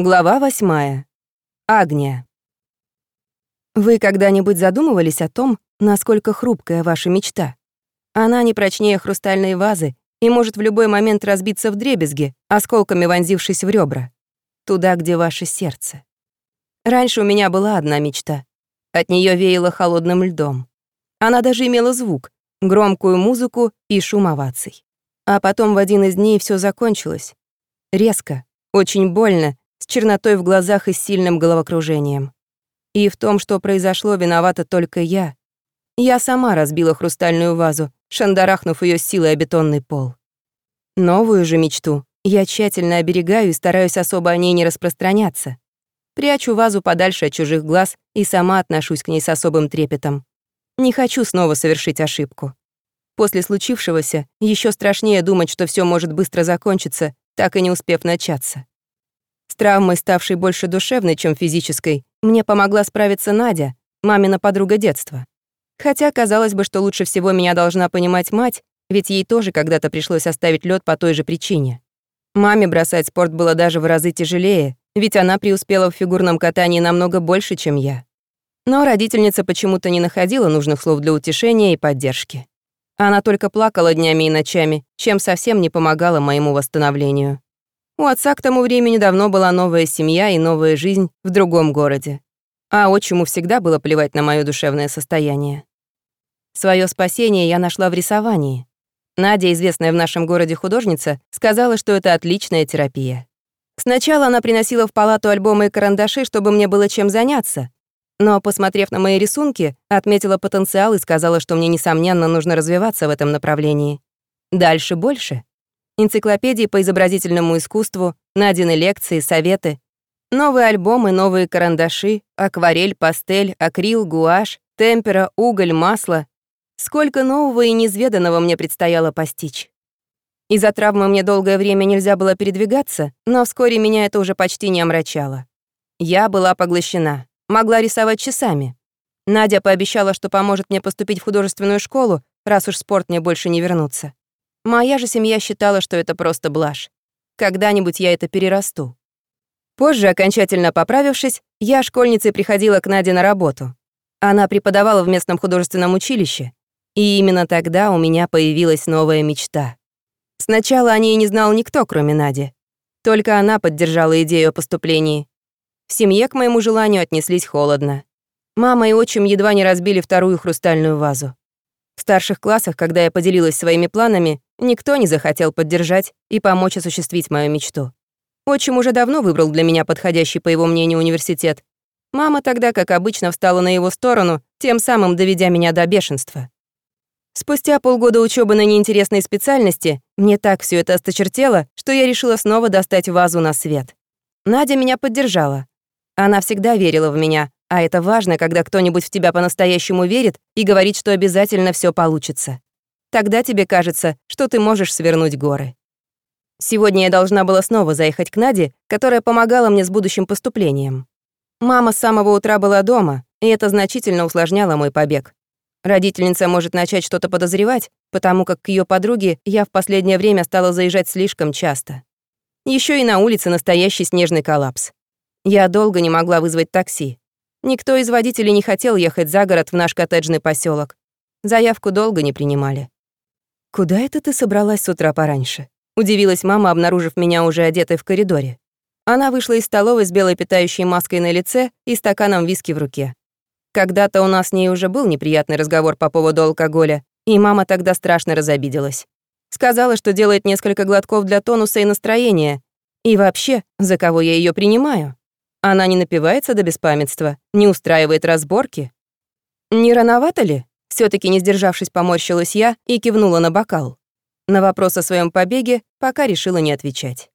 Глава восьмая. Агния. Вы когда-нибудь задумывались о том, насколько хрупкая ваша мечта? Она не прочнее хрустальной вазы и может в любой момент разбиться в дребезги, осколками вонзившись в ребра. Туда, где ваше сердце. Раньше у меня была одна мечта. От нее веяло холодным льдом. Она даже имела звук, громкую музыку и шум оваций. А потом в один из дней все закончилось. Резко, очень больно с чернотой в глазах и сильным головокружением. И в том, что произошло, виновата только я. Я сама разбила хрустальную вазу, шандарахнув ее силой о бетонный пол. Новую же мечту я тщательно оберегаю и стараюсь особо о ней не распространяться. Прячу вазу подальше от чужих глаз и сама отношусь к ней с особым трепетом. Не хочу снова совершить ошибку. После случившегося еще страшнее думать, что все может быстро закончиться, так и не успев начаться. Травмой, ставшей больше душевной, чем физической, мне помогла справиться Надя, мамина подруга детства. Хотя казалось бы, что лучше всего меня должна понимать мать, ведь ей тоже когда-то пришлось оставить лед по той же причине. Маме бросать спорт было даже в разы тяжелее, ведь она преуспела в фигурном катании намного больше, чем я. Но родительница почему-то не находила нужных слов для утешения и поддержки. Она только плакала днями и ночами, чем совсем не помогала моему восстановлению. У отца к тому времени давно была новая семья и новая жизнь в другом городе. А отчиму всегда было плевать на мое душевное состояние. Свое спасение я нашла в рисовании. Надя, известная в нашем городе художница, сказала, что это отличная терапия. Сначала она приносила в палату альбомы и карандаши, чтобы мне было чем заняться. Но, посмотрев на мои рисунки, отметила потенциал и сказала, что мне, несомненно, нужно развиваться в этом направлении. Дальше больше энциклопедии по изобразительному искусству, Надины лекции, советы, новые альбомы, новые карандаши, акварель, пастель, акрил, гуашь, темпера, уголь, масло. Сколько нового и неизведанного мне предстояло постичь. Из-за травмы мне долгое время нельзя было передвигаться, но вскоре меня это уже почти не омрачало. Я была поглощена, могла рисовать часами. Надя пообещала, что поможет мне поступить в художественную школу, раз уж спорт мне больше не вернуться. Моя же семья считала, что это просто блажь. Когда-нибудь я это перерасту. Позже, окончательно поправившись, я школьницей приходила к Наде на работу. Она преподавала в местном художественном училище. И именно тогда у меня появилась новая мечта. Сначала о ней не знал никто, кроме Нади. Только она поддержала идею о поступлении. В семье к моему желанию отнеслись холодно. Мама и отчим едва не разбили вторую хрустальную вазу. В старших классах, когда я поделилась своими планами, никто не захотел поддержать и помочь осуществить мою мечту. Отчим уже давно выбрал для меня подходящий, по его мнению, университет. Мама тогда, как обычно, встала на его сторону, тем самым доведя меня до бешенства. Спустя полгода учебы на неинтересной специальности мне так все это осточертело, что я решила снова достать вазу на свет. Надя меня поддержала. Она всегда верила в меня, а это важно, когда кто-нибудь в тебя по-настоящему верит и говорит, что обязательно все получится. Тогда тебе кажется, что ты можешь свернуть горы. Сегодня я должна была снова заехать к Наде, которая помогала мне с будущим поступлением. Мама с самого утра была дома, и это значительно усложняло мой побег. Родительница может начать что-то подозревать, потому как к ее подруге я в последнее время стала заезжать слишком часто. Еще и на улице настоящий снежный коллапс. Я долго не могла вызвать такси. Никто из водителей не хотел ехать за город в наш коттеджный поселок. Заявку долго не принимали. «Куда это ты собралась с утра пораньше?» — удивилась мама, обнаружив меня уже одетой в коридоре. Она вышла из столовой с белой питающей маской на лице и стаканом виски в руке. Когда-то у нас с ней уже был неприятный разговор по поводу алкоголя, и мама тогда страшно разобиделась. Сказала, что делает несколько глотков для тонуса и настроения. И вообще, за кого я ее принимаю? Она не напивается до беспамятства, не устраивает разборки. Не рановато ли? все таки не сдержавшись, поморщилась я и кивнула на бокал. На вопрос о своем побеге пока решила не отвечать.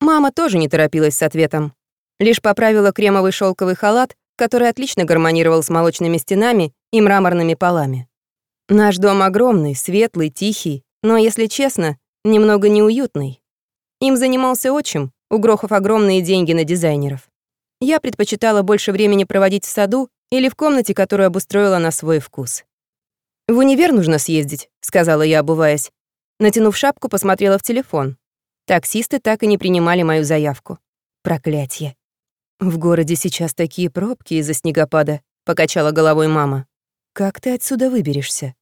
Мама тоже не торопилась с ответом. Лишь поправила кремовый шелковый халат, который отлично гармонировал с молочными стенами и мраморными полами. Наш дом огромный, светлый, тихий, но, если честно, немного неуютный. Им занимался отчим, угрохав огромные деньги на дизайнеров. Я предпочитала больше времени проводить в саду или в комнате, которую обустроила на свой вкус. «В универ нужно съездить», — сказала я, обуваясь. Натянув шапку, посмотрела в телефон. Таксисты так и не принимали мою заявку. Проклятье. В городе сейчас такие пробки из-за снегопада, покачала головой мама. Как ты отсюда выберешься?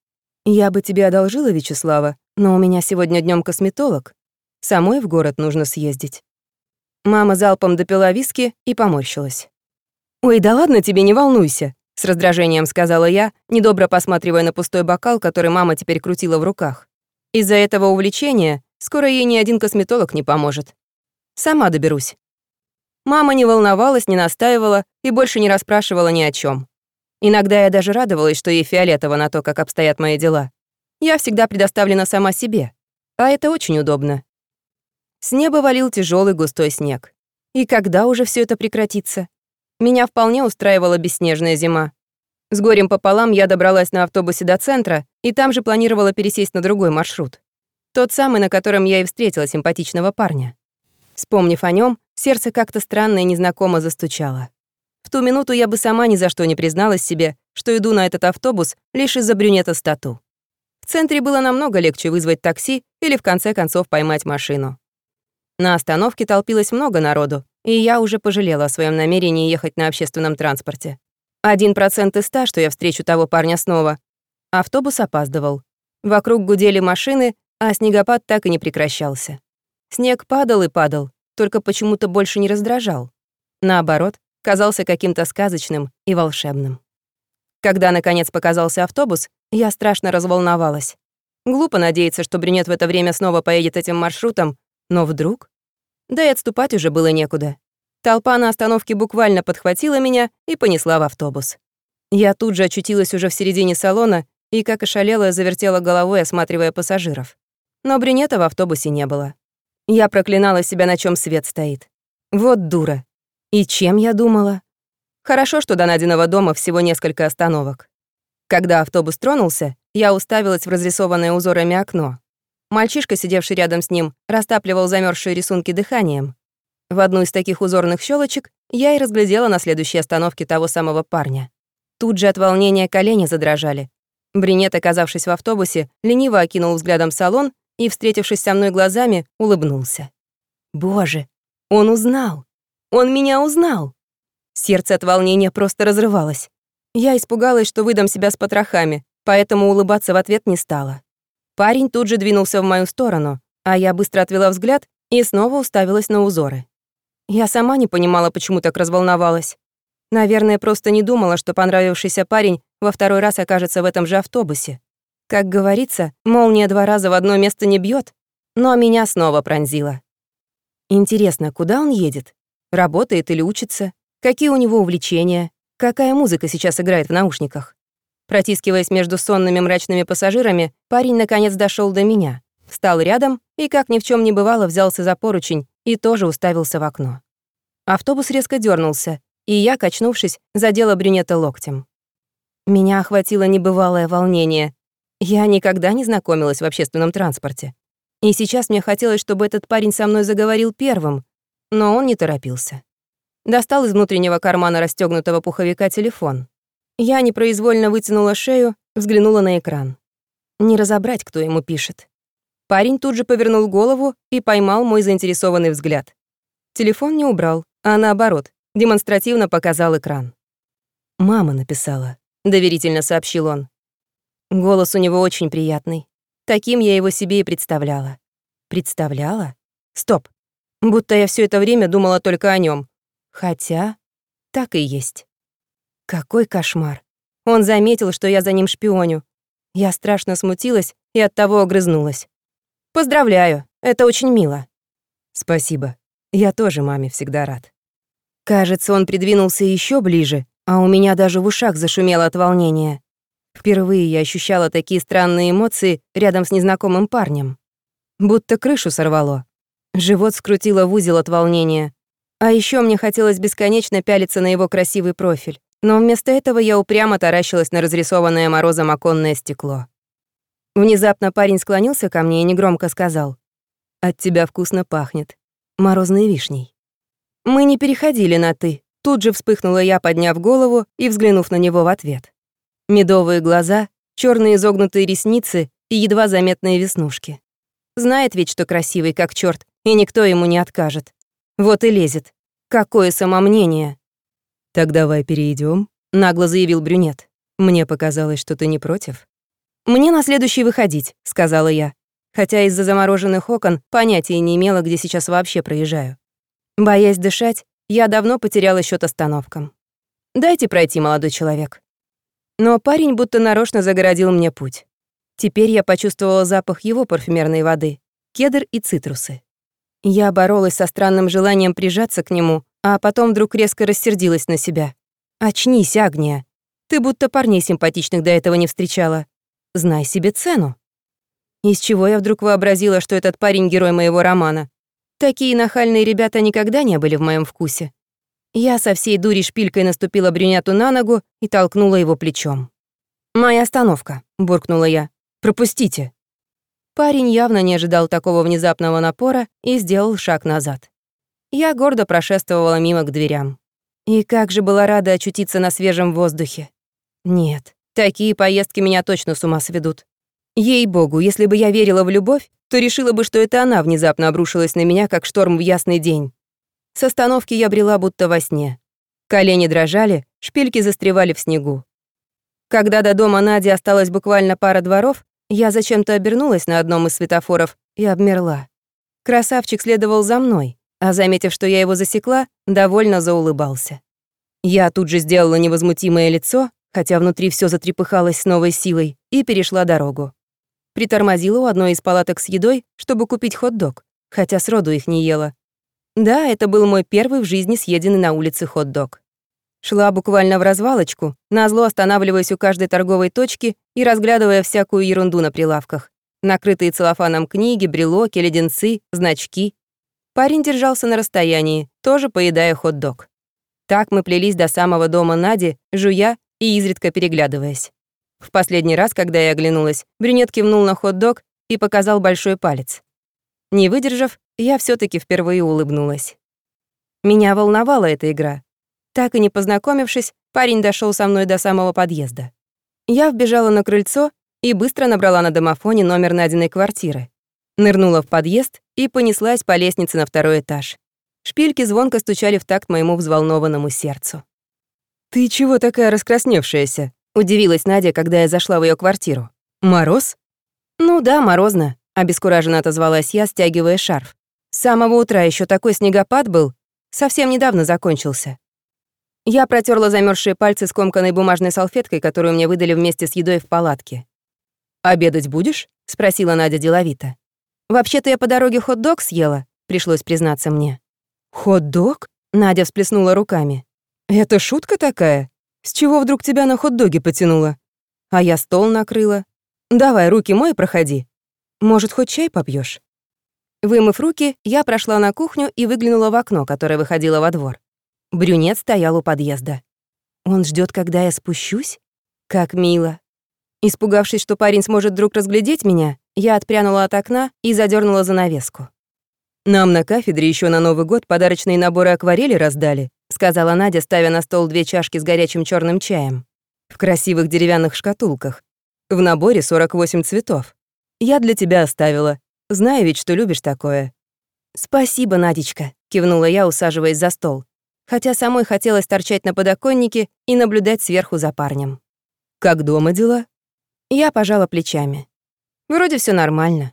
Я бы тебе одолжила, Вячеслава, но у меня сегодня днем косметолог. Самой в город нужно съездить. Мама залпом допила виски и поморщилась. «Ой, да ладно тебе, не волнуйся», — с раздражением сказала я, недобро посматривая на пустой бокал, который мама теперь крутила в руках. Из-за этого увлечения скоро ей ни один косметолог не поможет. Сама доберусь. Мама не волновалась, не настаивала и больше не расспрашивала ни о чем. Иногда я даже радовалась, что ей фиолетово на то, как обстоят мои дела. Я всегда предоставлена сама себе, а это очень удобно. С неба валил тяжелый густой снег. И когда уже все это прекратится? Меня вполне устраивала бесснежная зима. С горем пополам я добралась на автобусе до центра и там же планировала пересесть на другой маршрут. Тот самый, на котором я и встретила симпатичного парня. Вспомнив о нем, сердце как-то странно и незнакомо застучало. В ту минуту я бы сама ни за что не призналась себе, что иду на этот автобус лишь из-за брюнета стату. В центре было намного легче вызвать такси или в конце концов поймать машину. На остановке толпилось много народу, и я уже пожалела о своем намерении ехать на общественном транспорте. Один процент из ста, что я встречу того парня снова. Автобус опаздывал. Вокруг гудели машины, а снегопад так и не прекращался. Снег падал и падал, только почему-то больше не раздражал. Наоборот, казался каким-то сказочным и волшебным. Когда, наконец, показался автобус, я страшно разволновалась. Глупо надеяться, что брюнет в это время снова поедет этим маршрутом, но вдруг... Да и отступать уже было некуда. Толпа на остановке буквально подхватила меня и понесла в автобус. Я тут же очутилась уже в середине салона и, как ошалелая, завертела головой, осматривая пассажиров. Но брюнета в автобусе не было. Я проклинала себя, на чем свет стоит. Вот дура. И чем я думала? Хорошо, что до Надиного дома всего несколько остановок. Когда автобус тронулся, я уставилась в разрисованное узорами окно. Мальчишка, сидевший рядом с ним, растапливал замерзшие рисунки дыханием. В одну из таких узорных щелочек я и разглядела на следующей остановке того самого парня. Тут же от волнения колени задрожали. Бринет, оказавшись в автобусе, лениво окинул взглядом салон и, встретившись со мной глазами, улыбнулся. «Боже, он узнал! Он меня узнал!» Сердце от волнения просто разрывалось. Я испугалась, что выдам себя с потрохами, поэтому улыбаться в ответ не стала. Парень тут же двинулся в мою сторону, а я быстро отвела взгляд и снова уставилась на узоры. Я сама не понимала, почему так разволновалась. Наверное, просто не думала, что понравившийся парень во второй раз окажется в этом же автобусе. Как говорится, молния два раза в одно место не бьет, но меня снова пронзило. Интересно, куда он едет? Работает или учится? Какие у него увлечения? Какая музыка сейчас играет в наушниках? Протискиваясь между сонными мрачными пассажирами, парень наконец дошел до меня, встал рядом и, как ни в чем не бывало, взялся за поручень и тоже уставился в окно. Автобус резко дернулся, и я, качнувшись, задела брюнета локтем. Меня охватило небывалое волнение. Я никогда не знакомилась в общественном транспорте. И сейчас мне хотелось, чтобы этот парень со мной заговорил первым, но он не торопился. Достал из внутреннего кармана расстегнутого пуховика телефон. Я непроизвольно вытянула шею, взглянула на экран. Не разобрать, кто ему пишет. Парень тут же повернул голову и поймал мой заинтересованный взгляд. Телефон не убрал, а наоборот, демонстративно показал экран. «Мама написала», — доверительно сообщил он. Голос у него очень приятный. Таким я его себе и представляла. Представляла? Стоп. Будто я все это время думала только о нем. Хотя так и есть. Какой кошмар. Он заметил, что я за ним шпионю. Я страшно смутилась и оттого огрызнулась. «Поздравляю, это очень мило». «Спасибо. Я тоже маме всегда рад». Кажется, он придвинулся еще ближе, а у меня даже в ушах зашумело от волнения. Впервые я ощущала такие странные эмоции рядом с незнакомым парнем. Будто крышу сорвало. Живот скрутило в узел от волнения. А еще мне хотелось бесконечно пялиться на его красивый профиль. Но вместо этого я упрямо таращилась на разрисованное морозом оконное стекло. Внезапно парень склонился ко мне и негромко сказал. «От тебя вкусно пахнет. Морозной вишней». Мы не переходили на «ты». Тут же вспыхнула я, подняв голову и взглянув на него в ответ. Медовые глаза, черные изогнутые ресницы и едва заметные веснушки. Знает ведь, что красивый как черт, и никто ему не откажет. Вот и лезет. Какое самомнение. Так давай перейдем, нагло заявил брюнет. Мне показалось, что ты не против. Мне на следующий выходить, сказала я, хотя из-за замороженных окон понятия не имела, где сейчас вообще проезжаю. Боясь дышать, я давно потеряла счет остановкам. Дайте пройти, молодой человек. Но парень будто нарочно загородил мне путь. Теперь я почувствовала запах его парфюмерной воды, кедр и цитрусы. Я боролась со странным желанием прижаться к нему, а потом вдруг резко рассердилась на себя. «Очнись, Агния. Ты будто парней симпатичных до этого не встречала. Знай себе цену». Из чего я вдруг вообразила, что этот парень — герой моего романа. Такие нахальные ребята никогда не были в моем вкусе. Я со всей дури шпилькой наступила брюнету на ногу и толкнула его плечом. «Моя остановка», — буркнула я. «Пропустите». Парень явно не ожидал такого внезапного напора и сделал шаг назад. Я гордо прошествовала мимо к дверям. И как же была рада очутиться на свежем воздухе. Нет, такие поездки меня точно с ума сведут. Ей-богу, если бы я верила в любовь, то решила бы, что это она внезапно обрушилась на меня, как шторм в ясный день. С остановки я брела будто во сне. Колени дрожали, шпильки застревали в снегу. Когда до дома Нади осталось буквально пара дворов, я зачем-то обернулась на одном из светофоров и обмерла. Красавчик следовал за мной, а заметив, что я его засекла, довольно заулыбался. Я тут же сделала невозмутимое лицо, хотя внутри все затрепыхалось с новой силой, и перешла дорогу. Притормозила у одной из палаток с едой, чтобы купить хот-дог, хотя сроду их не ела. Да, это был мой первый в жизни съеденный на улице хот-дог. Шла буквально в развалочку, назло останавливаясь у каждой торговой точки и разглядывая всякую ерунду на прилавках. Накрытые целлофаном книги, брелоки, леденцы, значки. Парень держался на расстоянии, тоже поедая хот-дог. Так мы плелись до самого дома Нади, жуя и изредка переглядываясь. В последний раз, когда я оглянулась, брюнет кивнул на хот-дог и показал большой палец. Не выдержав, я все таки впервые улыбнулась. Меня волновала эта игра, так и не познакомившись, парень дошел со мной до самого подъезда. Я вбежала на крыльцо и быстро набрала на домофоне номер Надиной квартиры. Нырнула в подъезд и понеслась по лестнице на второй этаж. Шпильки звонко стучали в такт моему взволнованному сердцу. «Ты чего такая раскрасневшаяся?» — удивилась Надя, когда я зашла в ее квартиру. «Мороз?» «Ну да, морозно», — обескураженно отозвалась я, стягивая шарф. «С самого утра еще такой снегопад был. Совсем недавно закончился. Я протерла замерзшие пальцы скомканной бумажной салфеткой, которую мне выдали вместе с едой в палатке. «Обедать будешь?» — спросила Надя деловито. «Вообще-то я по дороге хот-дог съела», — пришлось признаться мне. «Хот-дог?» — Надя всплеснула руками. «Это шутка такая? С чего вдруг тебя на хот-доге потянуло?» «А я стол накрыла. Давай, руки мой проходи. Может, хоть чай попьешь? Вымыв руки, я прошла на кухню и выглянула в окно, которое выходило во двор. Брюнет стоял у подъезда. Он ждет, когда я спущусь? Как мило. Испугавшись, что парень сможет вдруг разглядеть меня, я отпрянула от окна и задернула занавеску. «Нам на кафедре еще на Новый год подарочные наборы акварели раздали», сказала Надя, ставя на стол две чашки с горячим черным чаем. «В красивых деревянных шкатулках. В наборе 48 цветов. Я для тебя оставила. Знаю ведь, что любишь такое». «Спасибо, Надечка», — кивнула я, усаживаясь за стол хотя самой хотелось торчать на подоконнике и наблюдать сверху за парнем. «Как дома дела?» Я пожала плечами. «Вроде все нормально».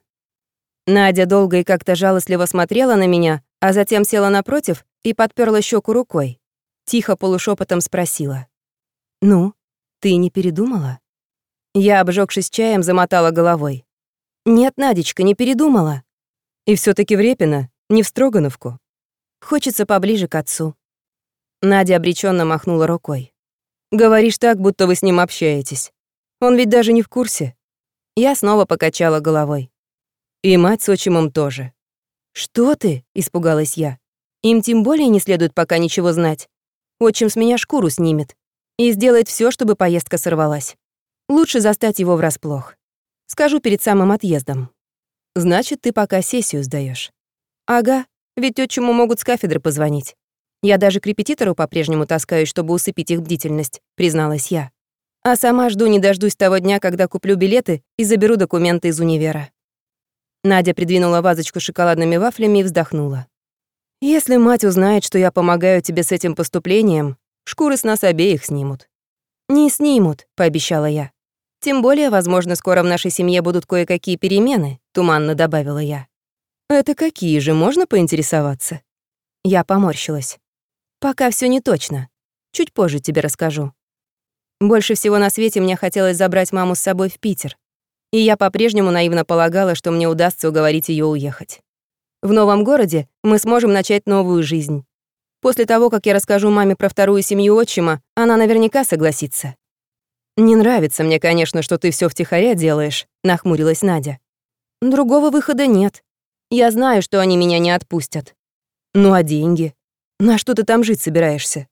Надя долго и как-то жалостливо смотрела на меня, а затем села напротив и подперла щеку рукой. Тихо полушепотом спросила. «Ну, ты не передумала?» Я, обжегшись чаем, замотала головой. «Нет, Надечка, не передумала». «И все таки в Репино, не в Строгановку?» «Хочется поближе к отцу». Надя обреченно махнула рукой. «Говоришь так, будто вы с ним общаетесь. Он ведь даже не в курсе». Я снова покачала головой. «И мать с отчимом тоже». «Что ты?» — испугалась я. «Им тем более не следует пока ничего знать. Отчим с меня шкуру снимет и сделает все, чтобы поездка сорвалась. Лучше застать его врасплох. Скажу перед самым отъездом. Значит, ты пока сессию сдаешь. Ага, ведь отчиму могут с кафедры позвонить. Я даже к репетитору по-прежнему таскаюсь, чтобы усыпить их бдительность, призналась я. А сама жду не дождусь того дня, когда куплю билеты и заберу документы из универа. Надя придвинула вазочку с шоколадными вафлями и вздохнула. Если мать узнает, что я помогаю тебе с этим поступлением, шкуры с нас обеих снимут. Не снимут, пообещала я. Тем более, возможно, скоро в нашей семье будут кое-какие перемены, туманно добавила я. Это какие же, можно поинтересоваться? Я поморщилась. Пока все не точно. Чуть позже тебе расскажу. Больше всего на свете мне хотелось забрать маму с собой в Питер. И я по-прежнему наивно полагала, что мне удастся уговорить ее уехать. В новом городе мы сможем начать новую жизнь. После того, как я расскажу маме про вторую семью отчима, она наверняка согласится. «Не нравится мне, конечно, что ты все втихаря делаешь», — нахмурилась Надя. «Другого выхода нет. Я знаю, что они меня не отпустят». «Ну а деньги? На что ты там жить собираешься?»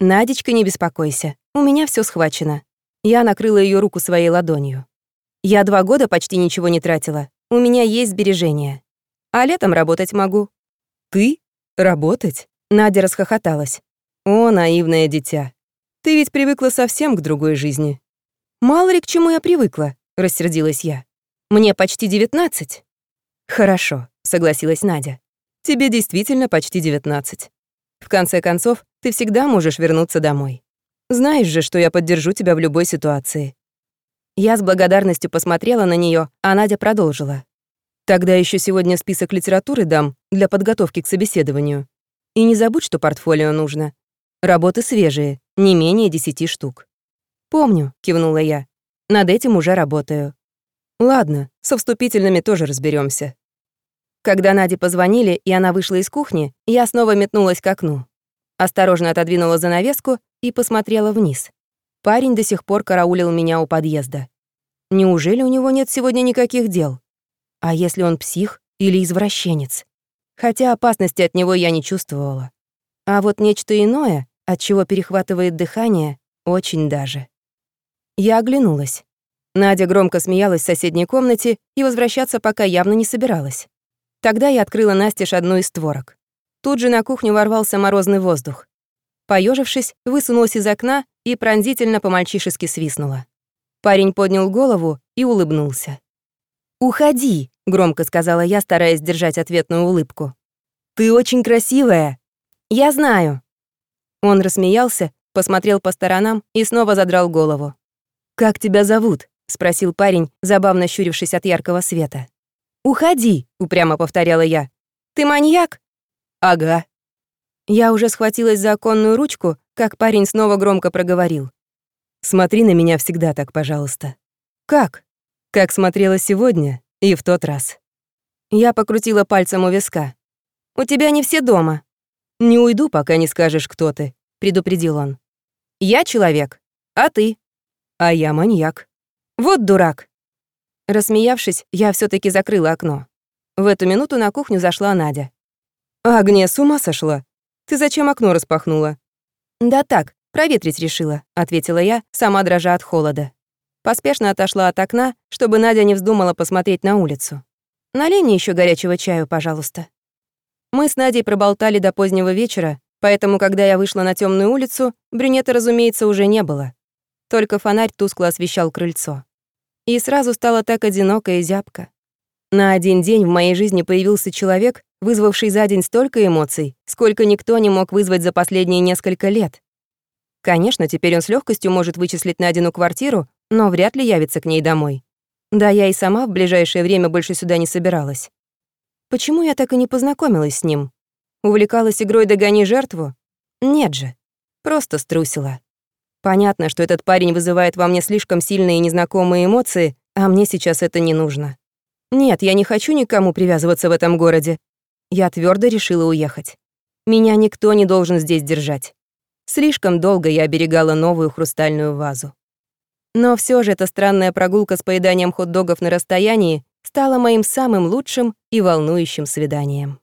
«Надечка, не беспокойся. У меня все схвачено». Я накрыла ее руку своей ладонью. «Я два года почти ничего не тратила. У меня есть сбережения а летом работать могу». «Ты? Работать?» Надя расхохоталась. «О, наивное дитя. Ты ведь привыкла совсем к другой жизни». «Мало ли к чему я привыкла», — рассердилась я. «Мне почти девятнадцать». «Хорошо», — согласилась Надя. «Тебе действительно почти девятнадцать. В конце концов, ты всегда можешь вернуться домой. Знаешь же, что я поддержу тебя в любой ситуации». Я с благодарностью посмотрела на нее, а Надя продолжила. Тогда еще сегодня список литературы дам для подготовки к собеседованию. И не забудь, что портфолио нужно. Работы свежие, не менее десяти штук. «Помню», — кивнула я. «Над этим уже работаю». «Ладно, со вступительными тоже разберемся. Когда Наде позвонили, и она вышла из кухни, я снова метнулась к окну. Осторожно отодвинула занавеску и посмотрела вниз. Парень до сих пор караулил меня у подъезда. Неужели у него нет сегодня никаких дел? А если он псих или извращенец? Хотя опасности от него я не чувствовала. А вот нечто иное, от чего перехватывает дыхание, очень даже. Я оглянулась. Надя громко смеялась в соседней комнате и возвращаться пока явно не собиралась. Тогда я открыла настежь одну из створок. Тут же на кухню ворвался морозный воздух. Поежившись, высунулась из окна и пронзительно по-мальчишески свистнула. Парень поднял голову и улыбнулся. «Уходи!» — громко сказала я, стараясь держать ответную улыбку. «Ты очень красивая!» «Я знаю!» Он рассмеялся, посмотрел по сторонам и снова задрал голову. «Как тебя зовут?» — спросил парень, забавно щурившись от яркого света. «Уходи!» — упрямо повторяла я. «Ты маньяк?» «Ага». Я уже схватилась за оконную ручку, как парень снова громко проговорил. «Смотри на меня всегда так, пожалуйста». «Как?» Как смотрела сегодня и в тот раз. Я покрутила пальцем у виска. «У тебя не все дома». «Не уйду, пока не скажешь, кто ты», — предупредил он. «Я человек, а ты?» «А я маньяк». «Вот дурак». Рассмеявшись, я все таки закрыла окно. В эту минуту на кухню зашла Надя. «Агния, с ума сошла? Ты зачем окно распахнула?» «Да так, проветрить решила», — ответила я, сама дрожа от холода. Поспешно отошла от окна, чтобы Надя не вздумала посмотреть на улицу. «Налей мне еще горячего чаю, пожалуйста». Мы с Надей проболтали до позднего вечера, поэтому, когда я вышла на темную улицу, брюнета, разумеется, уже не было. Только фонарь тускло освещал крыльцо. И сразу стало так одиноко и зябко. На один день в моей жизни появился человек, вызвавший за день столько эмоций, сколько никто не мог вызвать за последние несколько лет. Конечно, теперь он с легкостью может вычислить Надину квартиру, но вряд ли явится к ней домой. Да я и сама в ближайшее время больше сюда не собиралась. Почему я так и не познакомилась с ним? Увлекалась игрой «Догони жертву»? Нет же. Просто струсила. Понятно, что этот парень вызывает во мне слишком сильные незнакомые эмоции, а мне сейчас это не нужно. Нет, я не хочу никому привязываться в этом городе. Я твердо решила уехать. Меня никто не должен здесь держать. Слишком долго я оберегала новую хрустальную вазу. Но все же эта странная прогулка с поеданием хот-догов на расстоянии стала моим самым лучшим и волнующим свиданием.